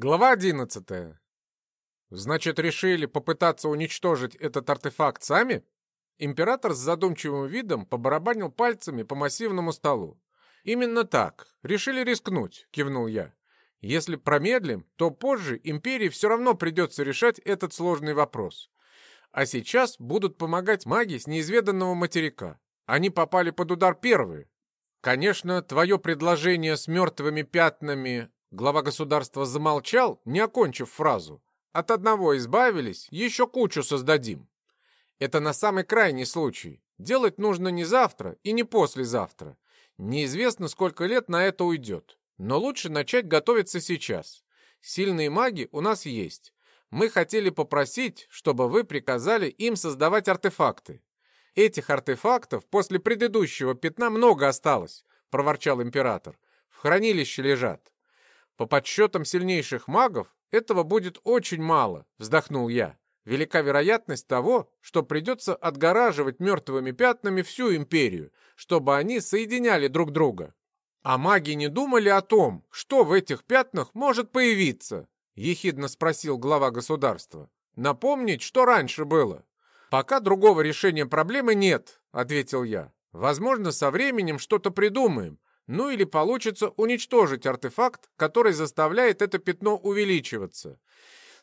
Глава одиннадцатая. Значит, решили попытаться уничтожить этот артефакт сами? Император с задумчивым видом побарабанил пальцами по массивному столу. Именно так. Решили рискнуть, кивнул я. Если промедлим, то позже империи все равно придется решать этот сложный вопрос. А сейчас будут помогать маги с неизведанного материка. Они попали под удар первые. Конечно, твое предложение с мертвыми пятнами Глава государства замолчал, не окончив фразу. От одного избавились, еще кучу создадим. Это на самый крайний случай. Делать нужно не завтра и не послезавтра. Неизвестно, сколько лет на это уйдет. Но лучше начать готовиться сейчас. Сильные маги у нас есть. Мы хотели попросить, чтобы вы приказали им создавать артефакты. Этих артефактов после предыдущего пятна много осталось, проворчал император. В хранилище лежат. По подсчетам сильнейших магов, этого будет очень мало, вздохнул я. Велика вероятность того, что придется отгораживать мертвыми пятнами всю империю, чтобы они соединяли друг друга. А маги не думали о том, что в этих пятнах может появиться, ехидно спросил глава государства. Напомнить, что раньше было. Пока другого решения проблемы нет, ответил я. Возможно, со временем что-то придумаем, ну или получится уничтожить артефакт, который заставляет это пятно увеличиваться.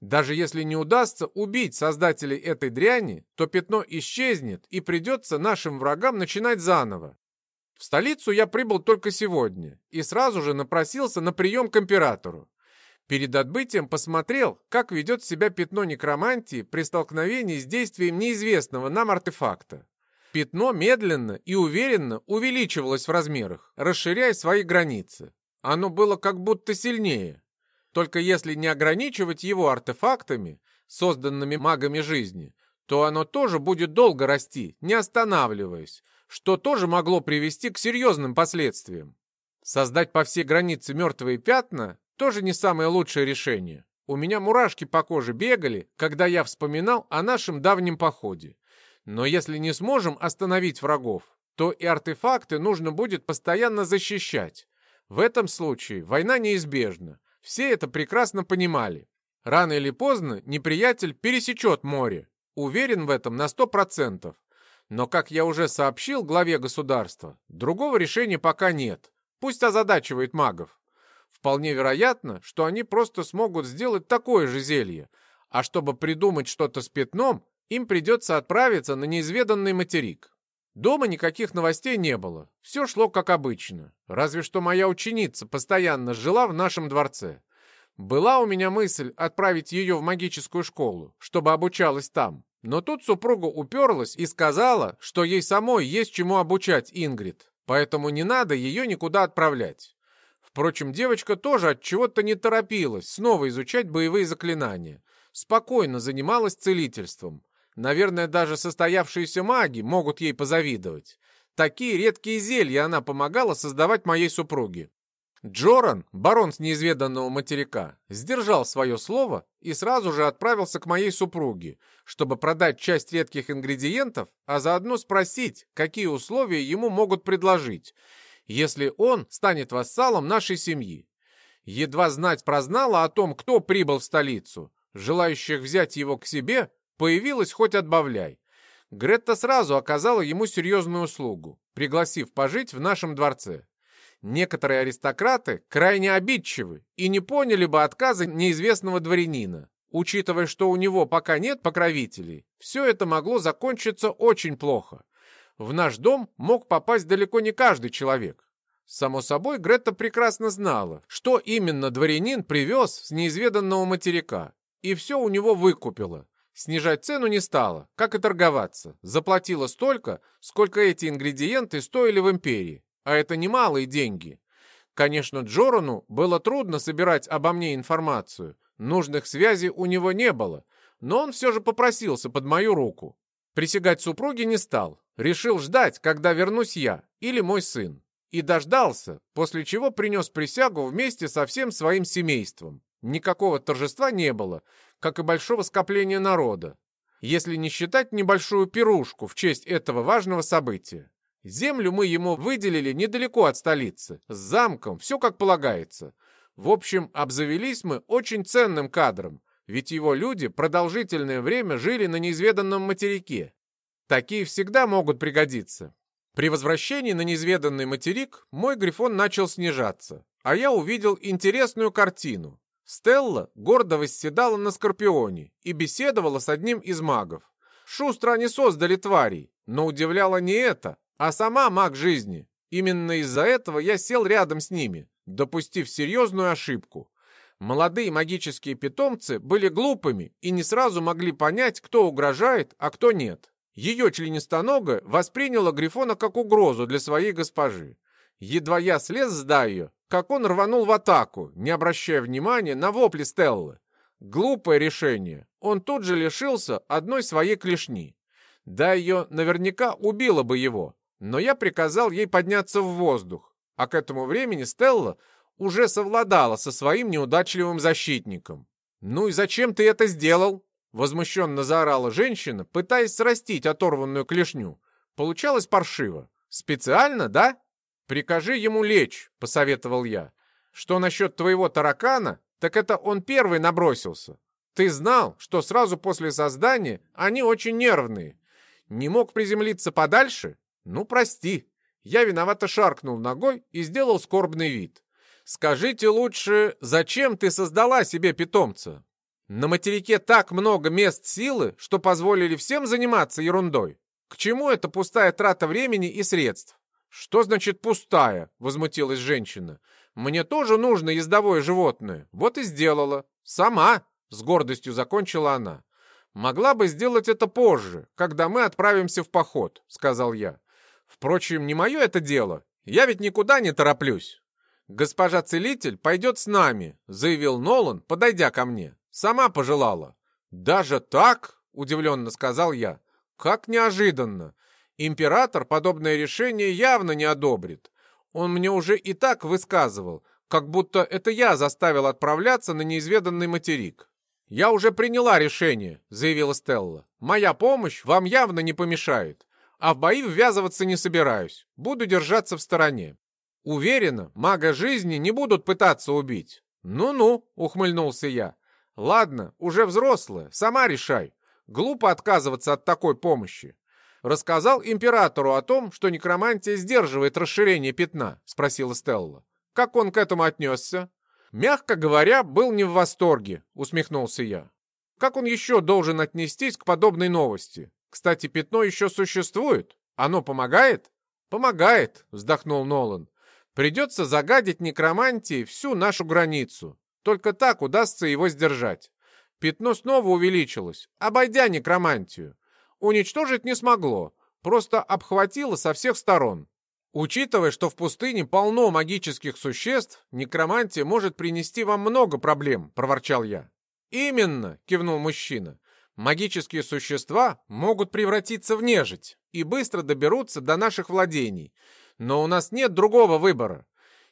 Даже если не удастся убить создателей этой дряни, то пятно исчезнет и придется нашим врагам начинать заново. В столицу я прибыл только сегодня и сразу же напросился на прием к императору. Перед отбытием посмотрел, как ведет себя пятно некромантии при столкновении с действием неизвестного нам артефакта. Пятно медленно и уверенно увеличивалось в размерах, расширяя свои границы. Оно было как будто сильнее. Только если не ограничивать его артефактами, созданными магами жизни, то оно тоже будет долго расти, не останавливаясь, что тоже могло привести к серьезным последствиям. Создать по всей границе мертвые пятна тоже не самое лучшее решение. У меня мурашки по коже бегали, когда я вспоминал о нашем давнем походе. Но если не сможем остановить врагов, то и артефакты нужно будет постоянно защищать. В этом случае война неизбежна. Все это прекрасно понимали. Рано или поздно неприятель пересечет море. Уверен в этом на сто процентов. Но, как я уже сообщил главе государства, другого решения пока нет. Пусть озадачивает магов. Вполне вероятно, что они просто смогут сделать такое же зелье. А чтобы придумать что-то с пятном, им придется отправиться на неизведанный материк. Дома никаких новостей не было, все шло как обычно, разве что моя ученица постоянно жила в нашем дворце. Была у меня мысль отправить ее в магическую школу, чтобы обучалась там, но тут супруга уперлась и сказала, что ей самой есть чему обучать Ингрид, поэтому не надо ее никуда отправлять. Впрочем, девочка тоже от чего-то не торопилась снова изучать боевые заклинания, спокойно занималась целительством, Наверное, даже состоявшиеся маги могут ей позавидовать. Такие редкие зелья она помогала создавать моей супруге. Джоран, барон с неизведанного материка, сдержал свое слово и сразу же отправился к моей супруге, чтобы продать часть редких ингредиентов, а заодно спросить, какие условия ему могут предложить, если он станет вассалом нашей семьи. Едва знать прознала о том, кто прибыл в столицу. Желающих взять его к себе Появилась хоть отбавляй. Гретта сразу оказала ему серьезную услугу, пригласив пожить в нашем дворце. Некоторые аристократы крайне обидчивы и не поняли бы отказа неизвестного дворянина. Учитывая, что у него пока нет покровителей, все это могло закончиться очень плохо. В наш дом мог попасть далеко не каждый человек. Само собой, Гретта прекрасно знала, что именно дворянин привез с неизведанного материка, и все у него выкупила. Снижать цену не стала, как и торговаться. Заплатила столько, сколько эти ингредиенты стоили в империи. А это немалые деньги. Конечно, Джорану было трудно собирать обо мне информацию. Нужных связей у него не было. Но он все же попросился под мою руку. Присягать супруге не стал. Решил ждать, когда вернусь я или мой сын. И дождался, после чего принес присягу вместе со всем своим семейством. Никакого торжества не было, как и большого скопления народа, если не считать небольшую пирушку в честь этого важного события. Землю мы ему выделили недалеко от столицы, с замком, все как полагается. В общем, обзавелись мы очень ценным кадром, ведь его люди продолжительное время жили на неизведанном материке. Такие всегда могут пригодиться. При возвращении на неизведанный материк мой грифон начал снижаться, а я увидел интересную картину. Стелла гордо восседала на Скорпионе и беседовала с одним из магов. Шустро они создали тварей, но удивляло не это, а сама маг жизни. Именно из-за этого я сел рядом с ними, допустив серьезную ошибку. Молодые магические питомцы были глупыми и не сразу могли понять, кто угрожает, а кто нет. Ее членистоногая восприняла Грифона как угрозу для своей госпожи. Едва я слез с Дайо, как он рванул в атаку, не обращая внимания на вопли Стеллы. Глупое решение. Он тут же лишился одной своей клешни. Дайо наверняка убила бы его, но я приказал ей подняться в воздух, а к этому времени Стелла уже совладала со своим неудачливым защитником. «Ну и зачем ты это сделал?» Возмущенно заорала женщина, пытаясь срастить оторванную клешню. Получалось паршиво. «Специально, да?» «Прикажи ему лечь», — посоветовал я. «Что насчет твоего таракана, так это он первый набросился. Ты знал, что сразу после создания они очень нервные. Не мог приземлиться подальше? Ну, прости». Я виновато шаркнул ногой и сделал скорбный вид. «Скажите лучше, зачем ты создала себе питомца? На материке так много мест силы, что позволили всем заниматься ерундой. К чему эта пустая трата времени и средств? «Что значит пустая?» — возмутилась женщина. «Мне тоже нужно ездовое животное. Вот и сделала. Сама!» — с гордостью закончила она. «Могла бы сделать это позже, когда мы отправимся в поход», — сказал я. «Впрочем, не мое это дело. Я ведь никуда не тороплюсь». «Госпожа целитель пойдет с нами», — заявил Нолан, подойдя ко мне. «Сама пожелала». «Даже так?» — удивленно сказал я. «Как неожиданно! Император подобное решение явно не одобрит. Он мне уже и так высказывал, как будто это я заставил отправляться на неизведанный материк. «Я уже приняла решение», — заявила Стелла. «Моя помощь вам явно не помешает, а в бои ввязываться не собираюсь. Буду держаться в стороне. Уверена, мага жизни не будут пытаться убить». «Ну-ну», — ухмыльнулся я. «Ладно, уже взрослая, сама решай. Глупо отказываться от такой помощи. «Рассказал императору о том, что некромантия сдерживает расширение пятна?» — спросила Стелла. «Как он к этому отнесся?» «Мягко говоря, был не в восторге», — усмехнулся я. «Как он еще должен отнестись к подобной новости? Кстати, пятно еще существует. Оно помогает?» «Помогает», — вздохнул Нолан. «Придется загадить некромантии всю нашу границу. Только так удастся его сдержать. Пятно снова увеличилось, обойдя некромантию уничтожить не смогло, просто обхватило со всех сторон. Учитывая, что в пустыне полно магических существ, некромантия может принести вам много проблем, проворчал я. Именно, кивнул мужчина. Магические существа могут превратиться в нежить и быстро доберутся до наших владений. Но у нас нет другого выбора.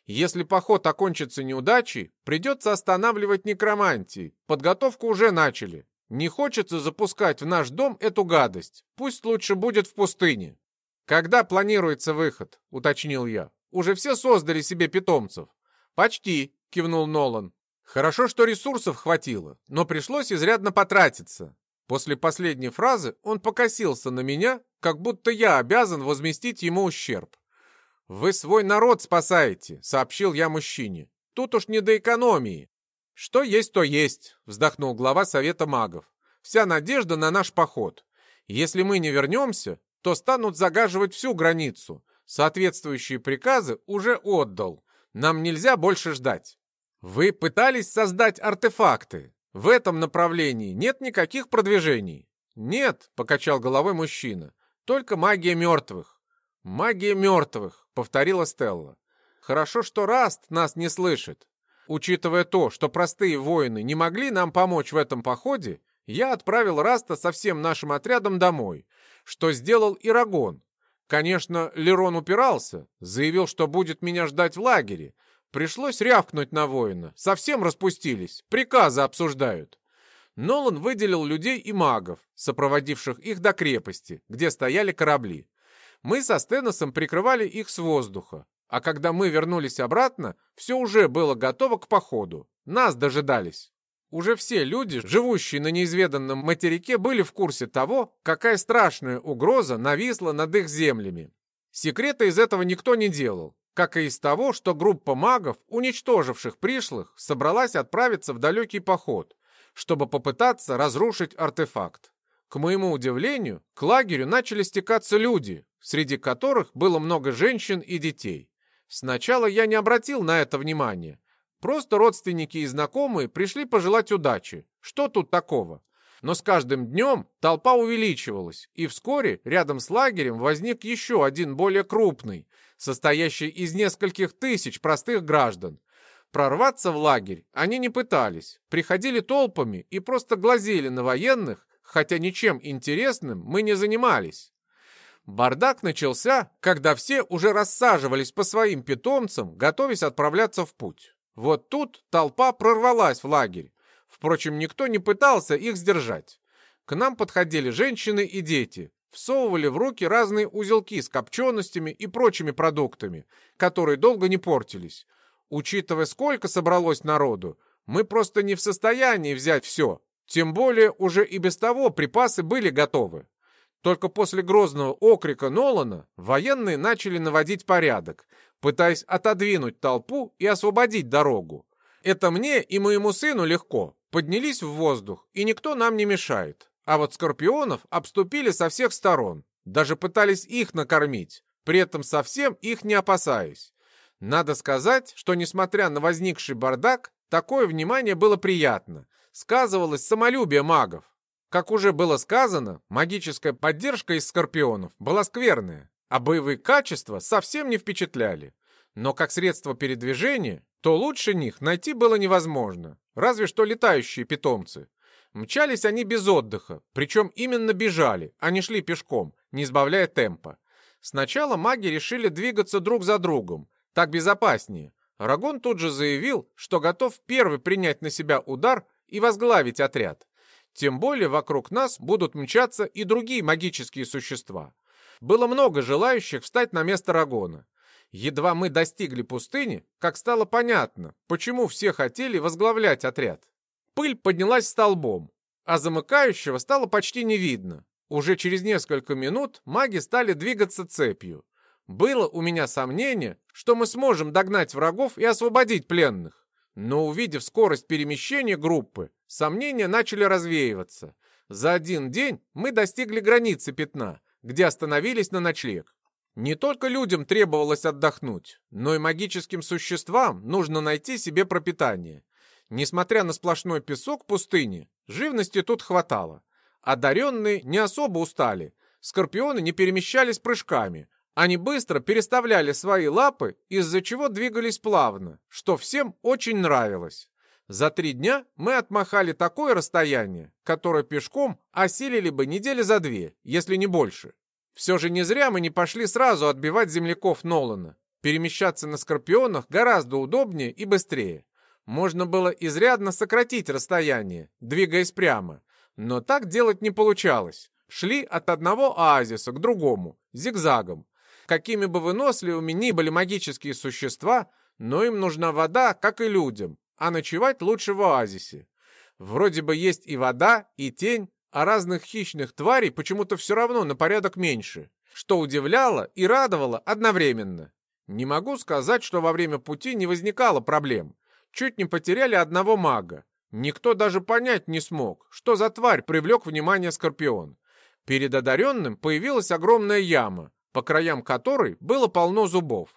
Если поход окончится неудачей, придется останавливать некромантии. Подготовку уже начали. Не хочется запускать в наш дом эту гадость. Пусть лучше будет в пустыне. Когда планируется выход, уточнил я. Уже все создали себе питомцев. Почти, кивнул Нолан. Хорошо, что ресурсов хватило, но пришлось изрядно потратиться. После последней фразы он покосился на меня, как будто я обязан возместить ему ущерб. «Вы свой народ спасаете», — сообщил я мужчине. «Тут уж не до экономии. «Что есть, то есть», — вздохнул глава Совета магов. «Вся надежда на наш поход. Если мы не вернемся, то станут загаживать всю границу. Соответствующие приказы уже отдал. Нам нельзя больше ждать». «Вы пытались создать артефакты. В этом направлении нет никаких продвижений». «Нет», — покачал головой мужчина, — «только магия мертвых». «Магия мертвых», — повторила Стелла. «Хорошо, что Раст нас не слышит. Учитывая то, что простые воины не могли нам помочь в этом походе, я отправил Раста со всем нашим отрядом домой, что сделал Ирагон. Конечно, Лерон упирался, заявил, что будет меня ждать в лагере. Пришлось рявкнуть на воина. Совсем распустились, приказы обсуждают. Нолан выделил людей и магов, сопроводивших их до крепости, где стояли корабли. Мы со Стеносом прикрывали их с воздуха, А когда мы вернулись обратно, все уже было готово к походу. Нас дожидались. Уже все люди, живущие на неизведанном материке, были в курсе того, какая страшная угроза нависла над их землями. Секрета из этого никто не делал, как и из того, что группа магов, уничтоживших пришлых, собралась отправиться в далекий поход, чтобы попытаться разрушить артефакт. К моему удивлению, к лагерю начали стекаться люди, среди которых было много женщин и детей. Сначала я не обратил на это внимания. Просто родственники и знакомые пришли пожелать удачи. Что тут такого? Но с каждым днем толпа увеличивалась, и вскоре рядом с лагерем возник еще один более крупный, состоящий из нескольких тысяч простых граждан. Прорваться в лагерь они не пытались, приходили толпами и просто глазели на военных, хотя ничем интересным мы не занимались. Бардак начался, когда все уже рассаживались по своим питомцам, готовясь отправляться в путь. Вот тут толпа прорвалась в лагерь. Впрочем, никто не пытался их сдержать. К нам подходили женщины и дети, всовывали в руки разные узелки с копченостями и прочими продуктами, которые долго не портились. Учитывая, сколько собралось народу, мы просто не в состоянии взять все, тем более уже и без того припасы были готовы. Только после грозного окрика Нолана военные начали наводить порядок, пытаясь отодвинуть толпу и освободить дорогу. Это мне и моему сыну легко. Поднялись в воздух, и никто нам не мешает. А вот скорпионов обступили со всех сторон. Даже пытались их накормить, при этом совсем их не опасаясь. Надо сказать, что несмотря на возникший бардак, такое внимание было приятно сказывалось самолюбие магов. Как уже было сказано, магическая поддержка из скорпионов была скверная, а боевые качества совсем не впечатляли. Но как средство передвижения, то лучше них найти было невозможно, разве что летающие питомцы. Мчались они без отдыха, причем именно бежали, а не шли пешком, не избавляя темпа. Сначала маги решили двигаться друг за другом, так безопаснее. Рагон тут же заявил, что готов первый принять на себя удар и возглавить отряд. Тем более вокруг нас будут мчаться и другие магические существа. Было много желающих встать на место Рагона. Едва мы достигли пустыни, как стало понятно, почему все хотели возглавлять отряд. Пыль поднялась столбом, а замыкающего стало почти не видно. Уже через несколько минут маги стали двигаться цепью. Было у меня сомнение, что мы сможем догнать врагов и освободить пленных. Но увидев скорость перемещения группы, сомнения начали развеиваться. За один день мы достигли границы пятна, где остановились на ночлег. Не только людям требовалось отдохнуть, но и магическим существам нужно найти себе пропитание. Несмотря на сплошной песок пустыни, живности тут хватало. Одаренные не особо устали, скорпионы не перемещались прыжками, они быстро переставляли свои лапы, из-за чего двигались плавно, что всем очень нравилось. За три дня мы отмахали такое расстояние, которое пешком осилили бы недели за две, если не больше. Все же не зря мы не пошли сразу отбивать земляков Нолана. Перемещаться на Скорпионах гораздо удобнее и быстрее. Можно было изрядно сократить расстояние, двигаясь прямо. Но так делать не получалось. Шли от одного оазиса к другому, зигзагом, Какими бы выносливыми ни были магические существа, но им нужна вода, как и людям, а ночевать лучше в оазисе. Вроде бы есть и вода, и тень, а разных хищных тварей почему-то все равно на порядок меньше, что удивляло и радовало одновременно. Не могу сказать, что во время пути не возникало проблем. Чуть не потеряли одного мага. Никто даже понять не смог, что за тварь привлек внимание Скорпион. Перед одаренным появилась огромная яма, по краям которой было полно зубов.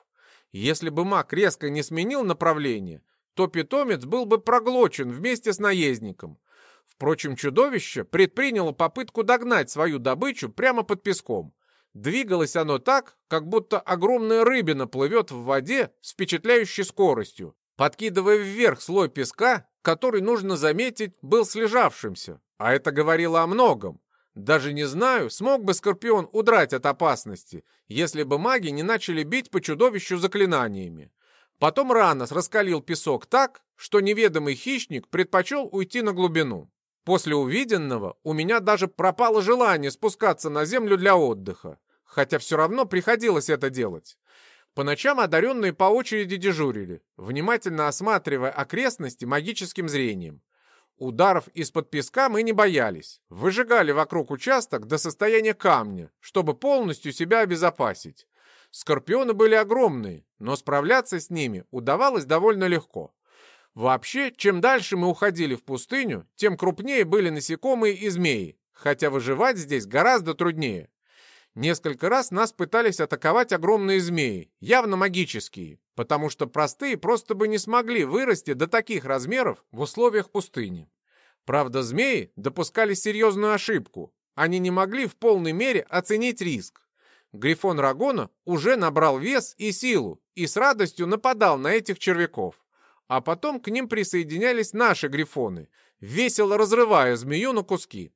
Если бы маг резко не сменил направление, то питомец был бы проглочен вместе с наездником. Впрочем, чудовище предприняло попытку догнать свою добычу прямо под песком. Двигалось оно так, как будто огромная рыбина плывет в воде с впечатляющей скоростью, подкидывая вверх слой песка, который, нужно заметить, был слежавшимся. А это говорило о многом. Даже не знаю, смог бы Скорпион удрать от опасности, если бы маги не начали бить по чудовищу заклинаниями. Потом Ранос раскалил песок так, что неведомый хищник предпочел уйти на глубину. После увиденного у меня даже пропало желание спускаться на землю для отдыха, хотя все равно приходилось это делать. По ночам одаренные по очереди дежурили, внимательно осматривая окрестности магическим зрением. Ударов из-под песка мы не боялись. Выжигали вокруг участок до состояния камня, чтобы полностью себя обезопасить. Скорпионы были огромные, но справляться с ними удавалось довольно легко. Вообще, чем дальше мы уходили в пустыню, тем крупнее были насекомые и змеи, хотя выживать здесь гораздо труднее. Несколько раз нас пытались атаковать огромные змеи, явно магические, потому что простые просто бы не смогли вырасти до таких размеров в условиях пустыни. Правда, змеи допускали серьезную ошибку. Они не могли в полной мере оценить риск. Грифон Рагона уже набрал вес и силу и с радостью нападал на этих червяков. А потом к ним присоединялись наши грифоны, весело разрывая змею на куски.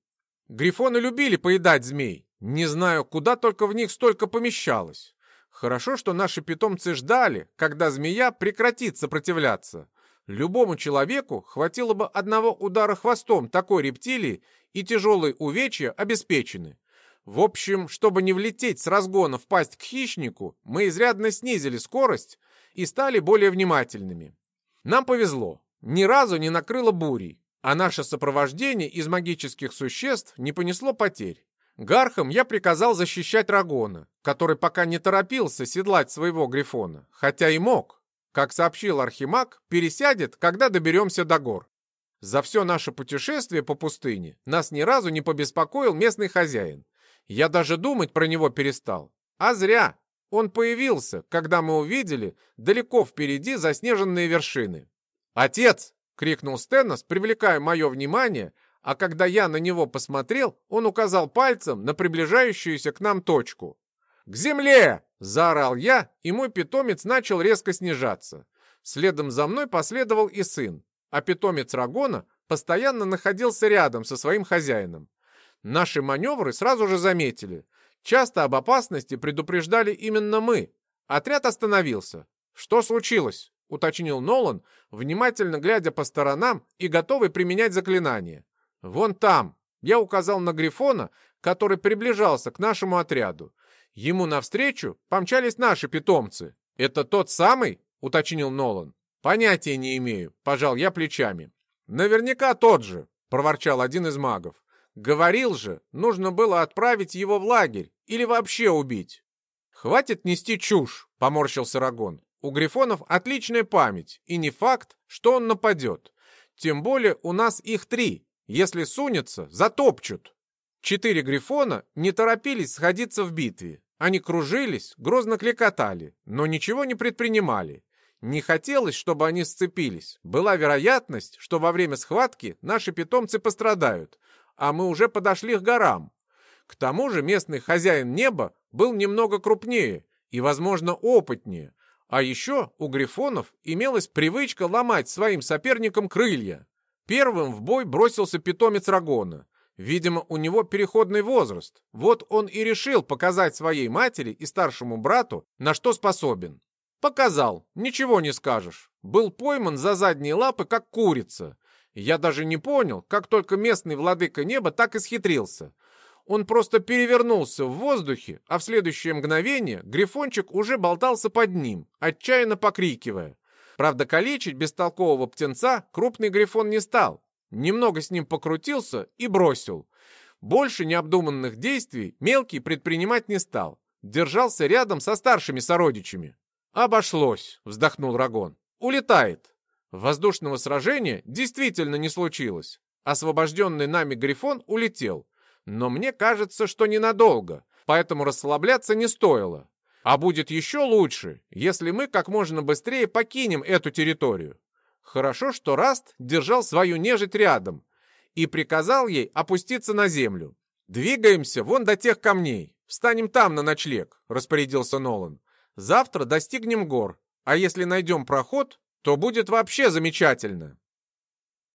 Грифоны любили поедать змей, не знаю, куда только в них столько помещалось. Хорошо, что наши питомцы ждали, когда змея прекратит сопротивляться. Любому человеку хватило бы одного удара хвостом такой рептилии, и тяжелые увечья обеспечены. В общем, чтобы не влететь с разгона в пасть к хищнику, мы изрядно снизили скорость и стали более внимательными. Нам повезло. Ни разу не накрыло бурей, а наше сопровождение из магических существ не понесло потерь. Гархам я приказал защищать Рагона, который пока не торопился седлать своего грифона, хотя и мог. Как сообщил Архимаг, пересядет, когда доберемся до гор. За все наше путешествие по пустыне нас ни разу не побеспокоил местный хозяин. Я даже думать про него перестал. А зря. Он появился, когда мы увидели далеко впереди заснеженные вершины. «Отец!» — крикнул Стеннос, привлекая мое внимание — а когда я на него посмотрел, он указал пальцем на приближающуюся к нам точку. «К земле!» — заорал я, и мой питомец начал резко снижаться. Следом за мной последовал и сын, а питомец Рагона постоянно находился рядом со своим хозяином. Наши маневры сразу же заметили. Часто об опасности предупреждали именно мы. Отряд остановился. «Что случилось?» — уточнил Нолан, внимательно глядя по сторонам и готовый применять заклинание. «Вон там!» Я указал на Грифона, который приближался к нашему отряду. Ему навстречу помчались наши питомцы. «Это тот самый?» — уточнил Нолан. «Понятия не имею», — пожал я плечами. «Наверняка тот же», — проворчал один из магов. «Говорил же, нужно было отправить его в лагерь или вообще убить». «Хватит нести чушь», — поморщился Рагон. «У Грифонов отличная память, и не факт, что он нападет. Тем более у нас их три, если сунется, затопчут. Четыре грифона не торопились сходиться в битве. Они кружились, грозно кликотали, но ничего не предпринимали. Не хотелось, чтобы они сцепились. Была вероятность, что во время схватки наши питомцы пострадают, а мы уже подошли к горам. К тому же местный хозяин неба был немного крупнее и, возможно, опытнее. А еще у грифонов имелась привычка ломать своим соперникам крылья. Первым в бой бросился питомец Рагона. Видимо, у него переходный возраст. Вот он и решил показать своей матери и старшему брату, на что способен. Показал, ничего не скажешь. Был пойман за задние лапы, как курица. Я даже не понял, как только местный владыка неба так исхитрился. Он просто перевернулся в воздухе, а в следующее мгновение Грифончик уже болтался под ним, отчаянно покрикивая. Правда, калечить бестолкового птенца крупный грифон не стал. Немного с ним покрутился и бросил. Больше необдуманных действий мелкий предпринимать не стал. Держался рядом со старшими сородичами. «Обошлось», — вздохнул Рагон. «Улетает». Воздушного сражения действительно не случилось. Освобожденный нами Грифон улетел. Но мне кажется, что ненадолго, поэтому расслабляться не стоило. А будет еще лучше, если мы как можно быстрее покинем эту территорию. Хорошо, что Раст держал свою нежить рядом и приказал ей опуститься на землю. «Двигаемся вон до тех камней. Встанем там на ночлег», — распорядился Нолан. «Завтра достигнем гор, а если найдем проход, то будет вообще замечательно».